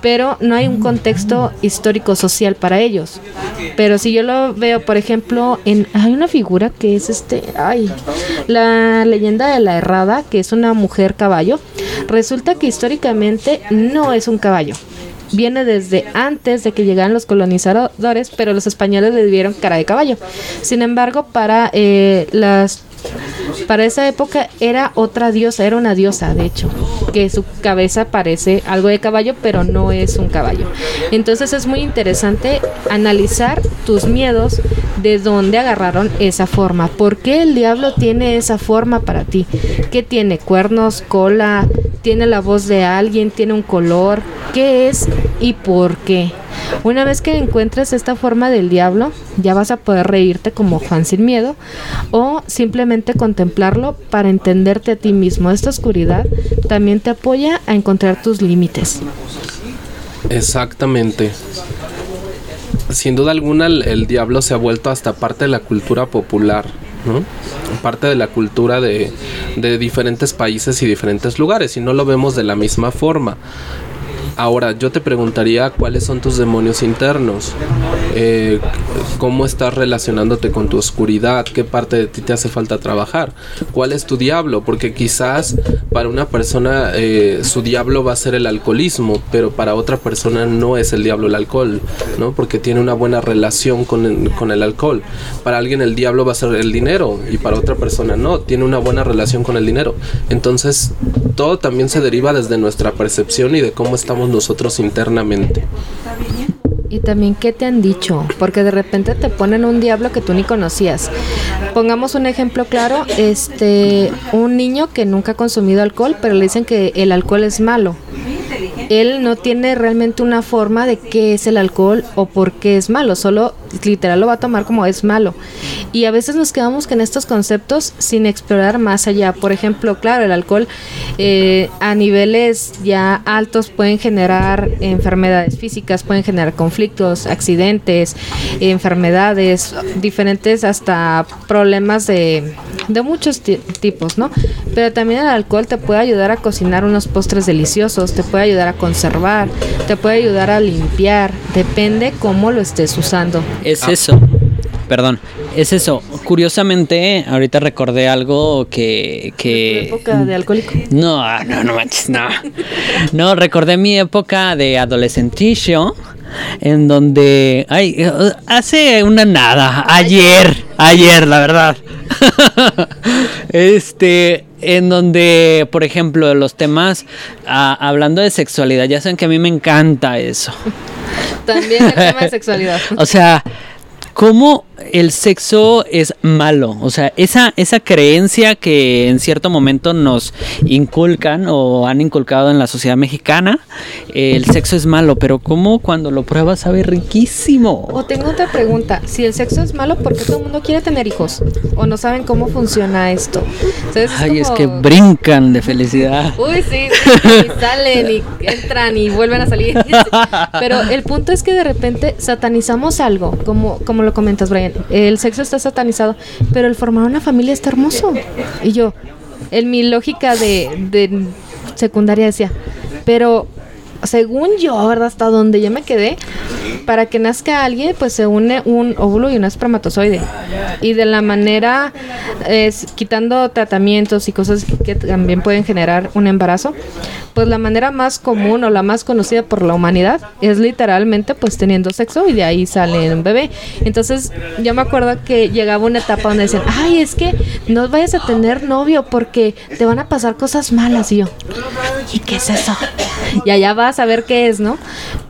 pero no hay un contexto histórico social para ellos. Pero si yo lo veo, por ejemplo, en hay una figura que es este, ay, la leyenda de la errada, que es una mujer caballo, resulta que históricamente no es un caballo. Viene desde antes de que llegaran los colonizadores, pero los españoles le dieron cara de caballo. Sin embargo, para eh, las para esa época era otra diosa, era una diosa, de hecho, que su cabeza parece algo de caballo, pero no es un caballo. Entonces es muy interesante analizar tus miedos, de dónde agarraron esa forma, por qué el diablo tiene esa forma para ti, qué tiene, cuernos, cola, tiene la voz de alguien, tiene un color, qué es y por qué. Una vez que encuentres esta forma del diablo, ya vas a poder reírte como Juan sin miedo o simplemente contemplarlo para entenderte a ti mismo. Esta oscuridad también te apoya a encontrar tus límites. Exactamente. Sin duda alguna el, diablo se ha vuelto hasta parte de la cultura popular. Parte de la cultura de, de diferentes países y diferentes lugares y no lo vemos de la misma forma. Ahora, yo te preguntaría cuáles son tus demonios internos, eh, cómo estás relacionándote con tu oscuridad, qué parte de ti te hace falta trabajar, cuál es tu diablo, porque quizás para una persona eh, su diablo va a ser el alcoholismo, pero para otra persona no es el diablo el alcohol, ¿no? Porque tiene una buena relación con el, con el alcohol. Para alguien el diablo va a ser el dinero y para otra persona no, tiene una buena relación con el dinero. Entonces, todo también se deriva desde nuestra percepción y de cómo estamos nosotros internamente. Y también qué te han dicho, porque de repente te ponen un diablo que tú ni conocías. Pongamos un ejemplo claro, este, un niño que nunca ha consumido alcohol, pero le dicen que el alcohol es malo él no tiene realmente una forma de qué es el alcohol o por qué es malo, solo literal lo va a tomar como es malo. Y a veces nos quedamos con estos conceptos sin explorar más allá. Por ejemplo, claro, el alcohol eh, a niveles ya altos pueden generar enfermedades físicas, pueden generar conflictos, accidentes, enfermedades, diferentes hasta problemas de, de muchos tipos, ¿no? Pero también el alcohol te puede ayudar a cocinar unos postres deliciosos, te puede ayudar a conservar, te puede ayudar a limpiar, depende cómo lo estés usando. Es eso. Perdón, es eso. Curiosamente, ahorita recordé algo que... que... época de alcohólico? No, no, no manches, no. No, recordé mi época de adolescenticio en donde ay hace una nada ayer ayer la verdad [laughs] este en donde, por ejemplo, los temas ah, hablando de sexualidad, ya saben que a mí me encanta eso. También el tema de [laughs] sexualidad. o sea, cómo el sexo es malo. O sea, esa, esa creencia que en cierto momento nos inculcan o han inculcado en la sociedad mexicana, el sexo es malo, pero cómo cuando lo pruebas sabe riquísimo. O tengo otra pregunta, si el sexo es malo, ¿por qué todo el mundo quiere tener hijos? ¿O no saben cómo funciona esto? Ay, es que brincan de felicidad. Uy, sí, y salen y entran y vuelven a salir. [laughs] Pero el punto es que de repente satanizamos algo, como, como lo comentas, Brian el sexo está satanizado, pero el formar una familia está hermoso. Y yo, en mi lógica de, secundaria decía, pero según yo, ¿verdad? Hasta donde yo me quedé, para que nazca alguien, pues se une un óvulo y un espermatozoide. Y de la manera, es, quitando tratamientos y cosas que también pueden generar un embarazo, pues la manera más común o la más conocida por la humanidad es literalmente pues teniendo sexo y de ahí sale un bebé. Entonces yo me acuerdo que llegaba una etapa donde decían, ay, es que no vayas a tener novio porque te van a pasar cosas malas. Y yo, ¿y qué es eso? Y allá vas a qué es, ¿no?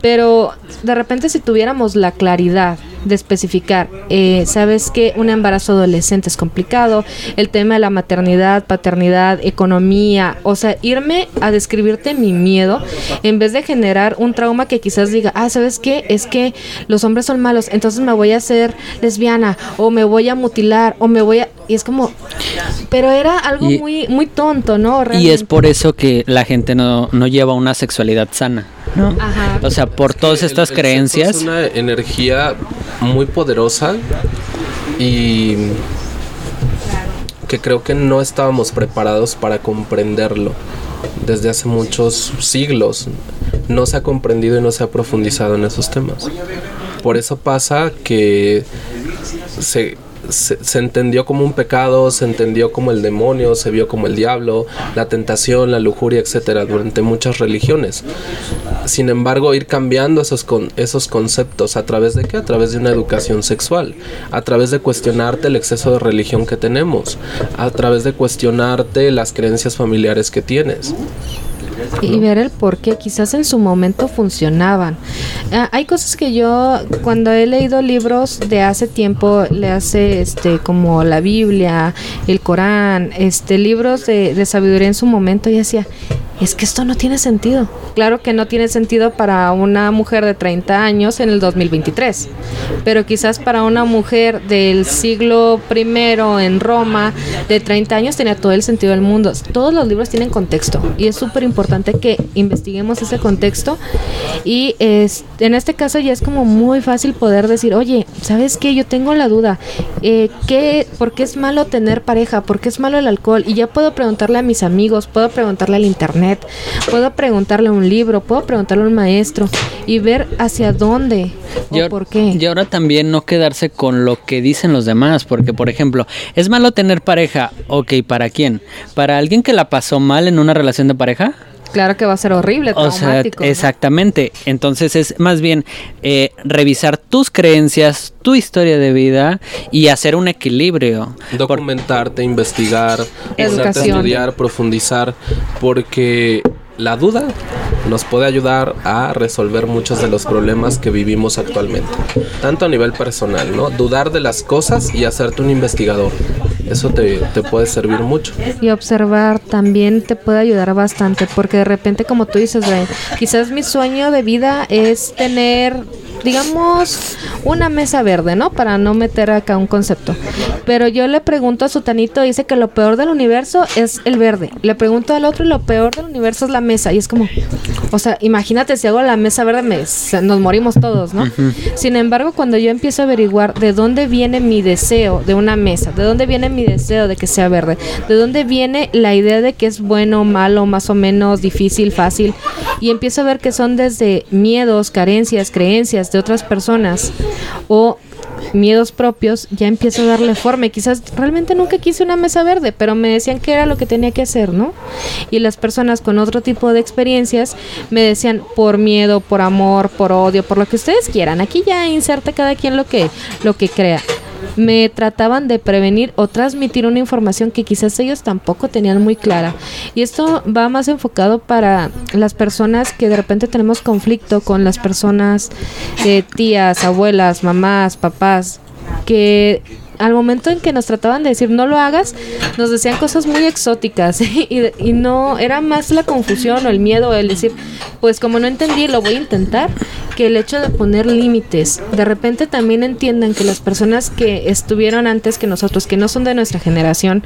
Pero de repente si tuviéramos la claridad de especificar, eh, sabes que un embarazo adolescente es complicado, el tema de la maternidad, paternidad, economía, o sea, irme a describirte mi miedo en vez de generar un trauma que quizás diga, ah, sabes qué, es que los hombres son malos, entonces me voy a hacer lesbiana o me voy a mutilar o me voy a... Y es como, pero era algo muy, muy tonto, ¿no? Y es por eso que la gente no, no lleva una sexualidad sana. ¿no? Ajá. O sea, por todas estas creencias. Es una energía muy poderosa y que creo que no estábamos preparados para comprenderlo desde hace muchos siglos. No se ha comprendido y no se ha profundizado en esos temas. Por eso pasa que se se, entendió como un pecado, se entendió como el demonio, se vio como el diablo, la tentación, la lujuria, etcétera, durante muchas religiones. Sin embargo, ir cambiando esos, con, esos conceptos a través de qué? A través de una educación sexual, a través de cuestionarte el exceso de religión que tenemos, a través de cuestionarte las creencias familiares que tienes y ver el por qué quizás en su momento funcionaban. Ah, hay cosas que yo cuando he leído libros de hace tiempo, le hace este como la Biblia, el Corán, este libros de, de sabiduría en su momento y decía, es que esto no tiene sentido. Claro que no tiene sentido para una mujer de 30 años en el 2023, pero quizás para una mujer del siglo I en Roma de 30 años tenía todo el sentido del mundo. Todos los libros tienen contexto y es súper importante que investiguemos ese contexto y en este caso ya es como muy fácil poder decir, oye, ¿sabes qué? Yo tengo la duda, eh, ¿qué, ¿por qué es malo tener pareja? ¿Por qué es malo el alcohol? Y ya puedo preguntarle a mis amigos, puedo preguntarle al internet puedo preguntarle a un libro, puedo preguntarle a un maestro y ver hacia dónde o por qué. Y ahora también no quedarse con lo que dicen los demás, porque por ejemplo, es malo tener pareja, ok, ¿para quién? ¿Para alguien que la pasó mal en una relación de pareja? Claro que va a ser horrible, traumático. exactamente. Entonces es más bien eh, revisar tus creencias, tu historia de vida y hacer un equilibrio. Documentarte, investigar, estudiar, profundizar, porque la duda nos puede ayudar a resolver muchos de los problemas que vivimos actualmente, tanto a nivel personal, ¿no? Dudar de las cosas y hacerte un investigador. Eso te, te puede servir mucho. Y observar también te puede ayudar bastante, porque de repente, como tú dices, quizás mi sueño de vida es tener digamos, una mesa verde, ¿no? Para no meter acá un concepto. Pero yo le pregunto a Sutanito, dice que lo peor del universo es el verde. Le pregunto al otro y lo peor del universo es la mesa. Y es como, o sea, imagínate si hago la mesa verde, me, nos morimos todos, ¿no? Sin embargo, cuando yo empiezo a averiguar de dónde viene mi deseo de una mesa, de dónde viene mi deseo de que sea verde, de dónde viene la idea de que es bueno, malo, más o menos difícil, fácil, y empiezo a ver que son desde miedos, carencias, creencias de otras personas o miedos propios, ya empiezo a darle forma. Quizás realmente nunca quise una mesa verde, pero me decían que era lo que tenía que hacer, ¿no? Y las personas con otro tipo de experiencias me decían por miedo, por amor, por odio, por lo que ustedes quieran. Aquí ya inserte cada quien lo que, lo que crea me trataban de prevenir o transmitir una información que quizás ellos tampoco tenían muy clara. Y esto va más enfocado para las personas que de repente tenemos conflicto con las personas, eh, tías, abuelas, mamás, papás, que al momento en que nos trataban de decir no lo hagas, nos decían cosas muy exóticas [laughs] y, y, no era más la confusión o el miedo, el decir, pues como no entendí, lo voy a intentar, que el hecho de poner límites. De repente también entiendan que las personas que estuvieron antes que nosotros, que no son de nuestra generación,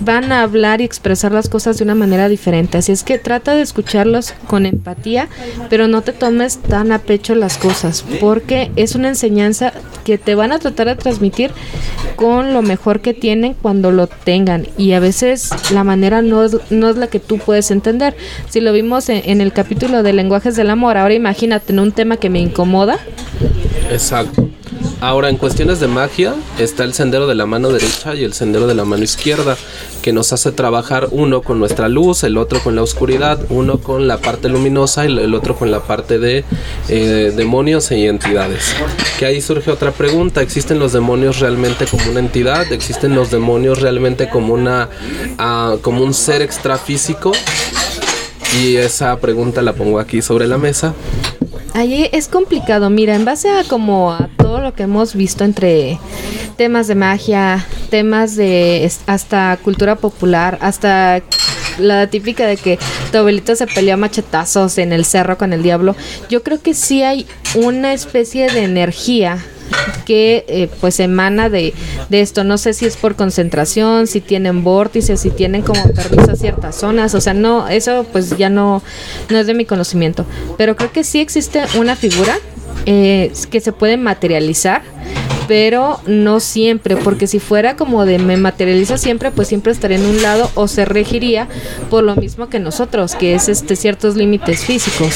van a hablar y expresar las cosas de una manera diferente. Así es que trata de escucharlos con empatía, pero no te tomes tan a pecho las cosas, porque es una enseñanza que te van a tratar de transmitir con lo mejor que tienen cuando lo tengan. Y a veces la manera no es, no es la que tú puedes entender. Si lo vimos en, en el capítulo de lenguajes del amor, ahora imagínate en un tema que me incomoda. Exacto. Ahora, en cuestiones de magia, está el sendero de la mano derecha y el sendero de la mano izquierda, que nos hace trabajar uno con nuestra luz, el otro con la oscuridad, uno con la parte luminosa y el otro con la parte de eh, demonios y entidades. Que ahí surge otra pregunta, ¿existen los demonios realmente como una entidad? ¿Existen los demonios realmente como, una, ah, como un ser extrafísico? Y esa pregunta la pongo aquí sobre la mesa. Ahí es complicado, mira, en base a como a todo lo que hemos visto entre temas de magia, temas de hasta cultura popular, hasta la típica de que tu abuelito se peleó a machetazos en el cerro con el diablo, yo creo que sí hay una especie de energía que eh, pues emana de, de, esto. No sé si es por concentración, si tienen vórtices, si tienen como permiso ciertas zonas. O sea, no, eso pues ya no, no es de mi conocimiento. Pero creo que sí existe una figura eh, que se puede materializar pero no siempre, porque si fuera como de me materializa siempre, pues siempre estaría en un lado o se regiría por lo mismo que nosotros, que es este ciertos límites físicos.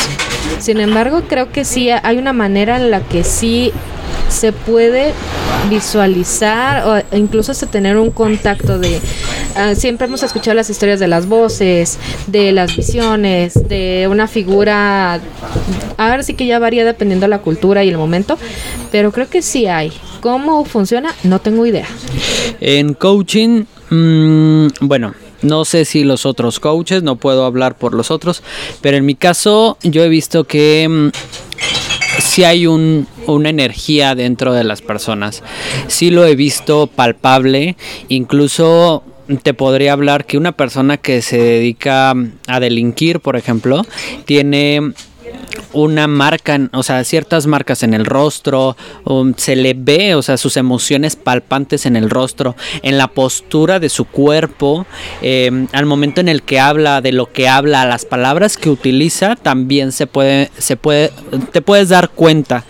Sin embargo, creo que sí hay una manera en la que sí se puede visualizar o incluso hasta tener un contacto de uh, siempre hemos escuchado las historias de las voces, de las visiones, de una figura ahora sí que ya varía dependiendo de la cultura y el momento, pero creo que sí hay. ¿Cómo funciona? No tengo idea. En coaching, mmm, bueno, no sé si los otros coaches, no puedo hablar por los otros, pero en mi caso yo he visto que mmm, si hay un, una energía dentro de las personas. Sí lo he visto palpable, incluso te podría hablar que una persona que se dedica a delinquir, por ejemplo, tiene una marca, o sea, ciertas marcas en el rostro, um, se le ve, o sea, sus emociones palpantes en el rostro, en la postura de su cuerpo, eh, al momento en el que habla, de lo que habla, las palabras que utiliza, también se puede, se puede, te puedes dar cuenta.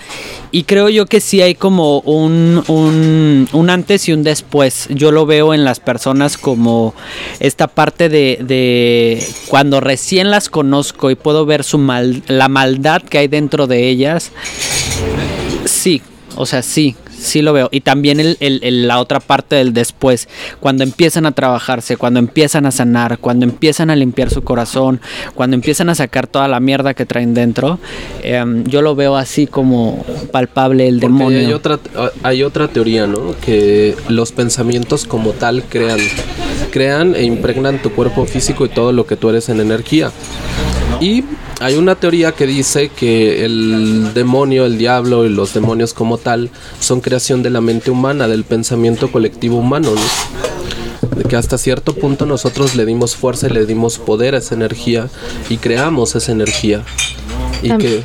Y creo yo que sí hay como un, un, un, antes y un después. Yo lo veo en las personas como esta parte de, de cuando recién las conozco y puedo ver su mal, la maldad que hay dentro de ellas. Sí, o sea, sí, sí lo veo. Y también el, el, el, la otra parte del después, cuando empiezan a trabajarse, cuando empiezan a sanar, cuando empiezan a limpiar su corazón, cuando empiezan a sacar toda la mierda que traen dentro, eh, yo lo veo así como palpable el Porque demonio. Hay otra, hay otra teoría, ¿no? Que los pensamientos como tal crean, crean e impregnan tu cuerpo físico y todo lo que tú eres en energía. Y hay una teoría que dice que el demonio, el diablo y los demonios como tal son creación de la mente humana, del pensamiento colectivo humano, ¿no? De que hasta cierto punto nosotros le dimos fuerza y le dimos poder a esa energía y creamos esa energía. Y que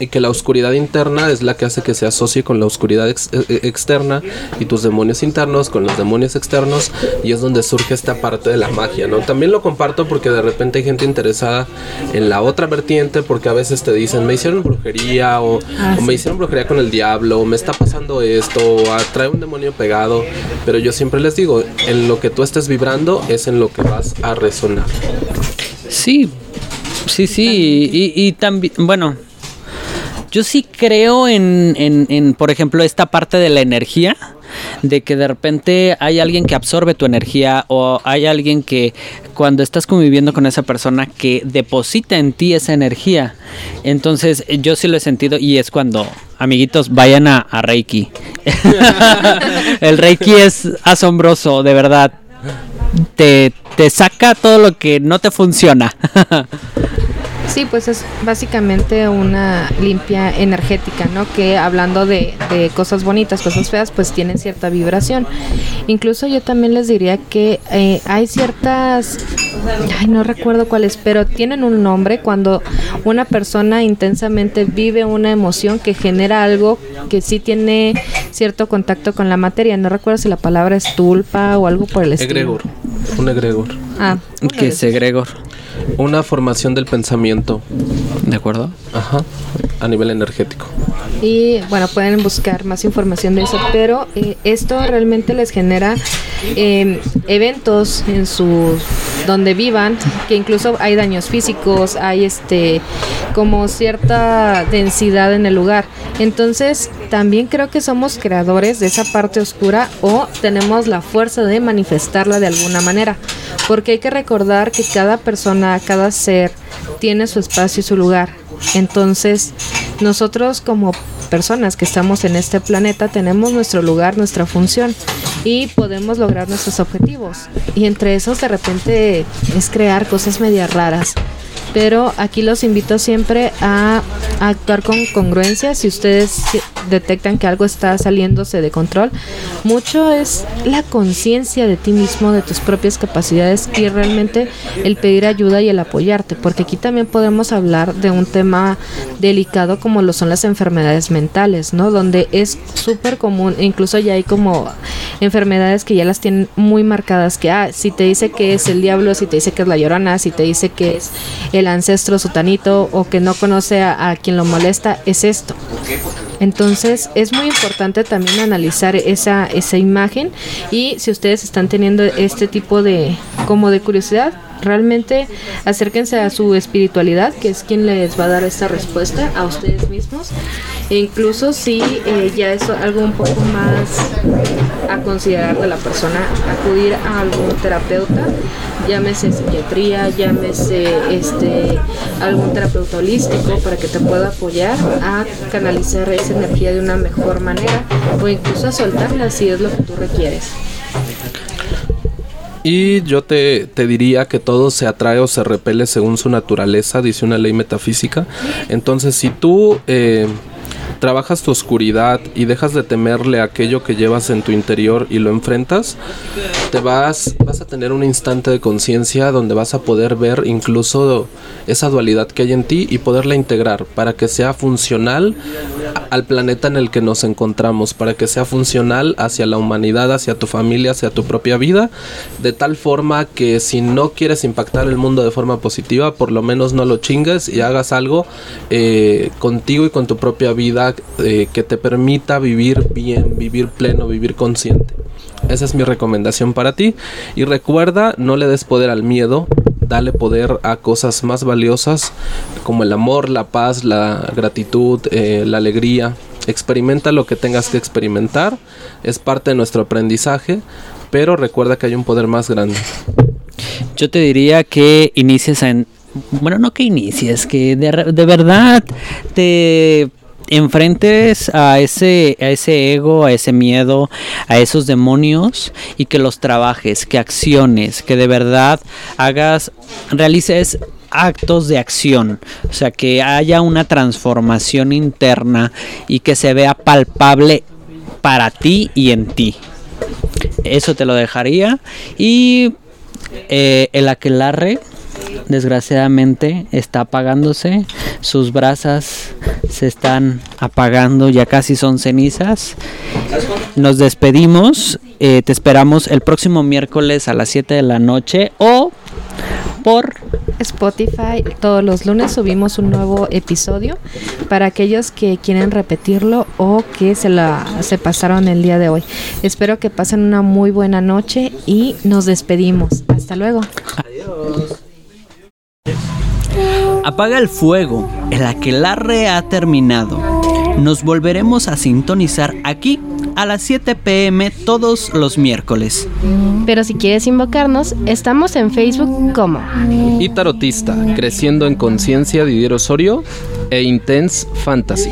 y que la oscuridad interna es la que hace que se asocie con la oscuridad ex externa y tus demonios internos con los demonios externos y es donde surge esta parte de la magia, ¿no? También lo comparto porque de repente hay gente interesada en la otra vertiente porque a veces te dicen, me hicieron brujería o, ah, o me hicieron brujería con el diablo o me está pasando esto o trae un demonio pegado, pero yo siempre les digo, en lo que tú estés vibrando es en lo que vas a resonar. Sí, sí, sí, y, y también, bueno, yo sí creo en, en, en, por ejemplo, esta parte de la energía, de que de repente hay alguien que absorbe tu energía o hay alguien que cuando estás conviviendo con esa persona que deposita en ti esa energía. Entonces yo sí lo he sentido y es cuando, amiguitos, vayan a, a Reiki. [laughs] El Reiki es asombroso, de verdad. Te, te saca todo lo que no te funciona. [laughs] Sí, pues es básicamente una limpia energética, ¿no? Que hablando de, de, cosas bonitas, cosas feas, pues tienen cierta vibración. Incluso yo también les diría que eh, hay ciertas, ay, no recuerdo cuáles, pero tienen un nombre cuando una persona intensamente vive una emoción que genera algo que sí tiene cierto contacto con la materia. No recuerdo si la palabra es tulpa o algo por el estilo. Egregor. Un egregor. Ah, ¿Qué es egregor? Una formación del pensamiento. ¿De acuerdo? Ajá. A nivel energético. Y bueno, pueden buscar más información de eso, pero eh, esto realmente les genera eh, eventos en su donde vivan, que incluso hay daños físicos, hay este como cierta densidad en el lugar. Entonces, también creo que somos creadores de esa parte oscura o tenemos la fuerza de manifestarla de alguna manera, porque hay que recordar que cada persona, cada ser tiene su espacio y su lugar. Entonces, nosotros como personas que estamos en este planeta tenemos nuestro lugar, nuestra función y podemos lograr nuestros objetivos. Y entre esos de repente es crear cosas medias raras. Pero aquí los invito siempre a, actuar con congruencia. Si ustedes detectan que algo está saliéndose de control, mucho es la conciencia de ti mismo, de tus propias capacidades y realmente el pedir ayuda y el apoyarte. Porque aquí también podemos hablar de un tema delicado como lo son las enfermedades mentales, ¿no? Donde es súper común, incluso ya hay como enfermedades que ya las tienen muy marcadas, que ah, si te dice que es el diablo, si te dice que es la llorona, si te dice que es el ancestro sutanito o que no conoce a, a quien lo molesta, es esto. Entonces es muy importante también analizar esa, esa imagen y si ustedes están teniendo este tipo de como de curiosidad, realmente acérquense a su espiritualidad, que es quien les va a dar esta respuesta a ustedes mismos. E incluso si eh, ya es algo un poco más a considerar de la persona, acudir a algún terapeuta, llámese psiquiatría, llámese este algún terapeuta holístico para que te pueda apoyar a canalizar esa energía de una mejor manera o incluso a soltarla si es lo que tú requieres. Y yo te, te diría que todo se atrae o se repele según su naturaleza, dice una ley metafísica. Entonces, si tú eh, trabajas tu oscuridad y dejas de temerle aquello que llevas en tu interior y lo enfrentas, te vas, vas a tener un instante de conciencia donde vas a poder ver incluso esa dualidad que hay en ti y poderla integrar para que sea funcional al planeta en el que nos encontramos, para que sea funcional hacia la humanidad, hacia tu familia, hacia tu propia vida, de tal forma que si no quieres impactar el mundo de forma positiva, por lo menos no lo chingues y hagas algo eh, contigo y con tu propia vida eh, que te permita vivir bien, vivir pleno, vivir consciente. Esa es mi recomendación para ti. Y recuerda, no le des poder al miedo, dale poder a cosas más valiosas como el amor, la paz, la gratitud, eh, la alegría. Experimenta lo que tengas que experimentar, es parte de nuestro aprendizaje, pero recuerda que hay un poder más grande. Yo te diría que inicies en... Bueno, no que inicies, que de, de verdad te enfrentes a ese, a ese ego, a ese miedo, a esos demonios y que los trabajes, que acciones, que de verdad hagas, realices actos de acción, o sea, que haya una transformación interna y que se vea palpable para ti y en ti. Eso te lo dejaría. Y eh, el aquelarre, desgraciadamente, está apagándose. Sus brasas se están apagando, ya casi son cenizas. Nos despedimos. eh, te esperamos el próximo miércoles a las 7 de la noche o por Spotify, todos los lunes subimos un nuevo episodio para aquellos que quieren repetirlo o que se la se pasaron el día de hoy. Espero que pasen una muy buena noche y nos despedimos. Hasta luego. Apaga el fuego, el aquelarre ha terminado. Nos volveremos a sintonizar aquí a las 7 pm todos los miércoles. Pero si quieres invocarnos, estamos en Facebook como Y tarotista, creciendo en conciencia Didier Osorio e Intense Fantasy.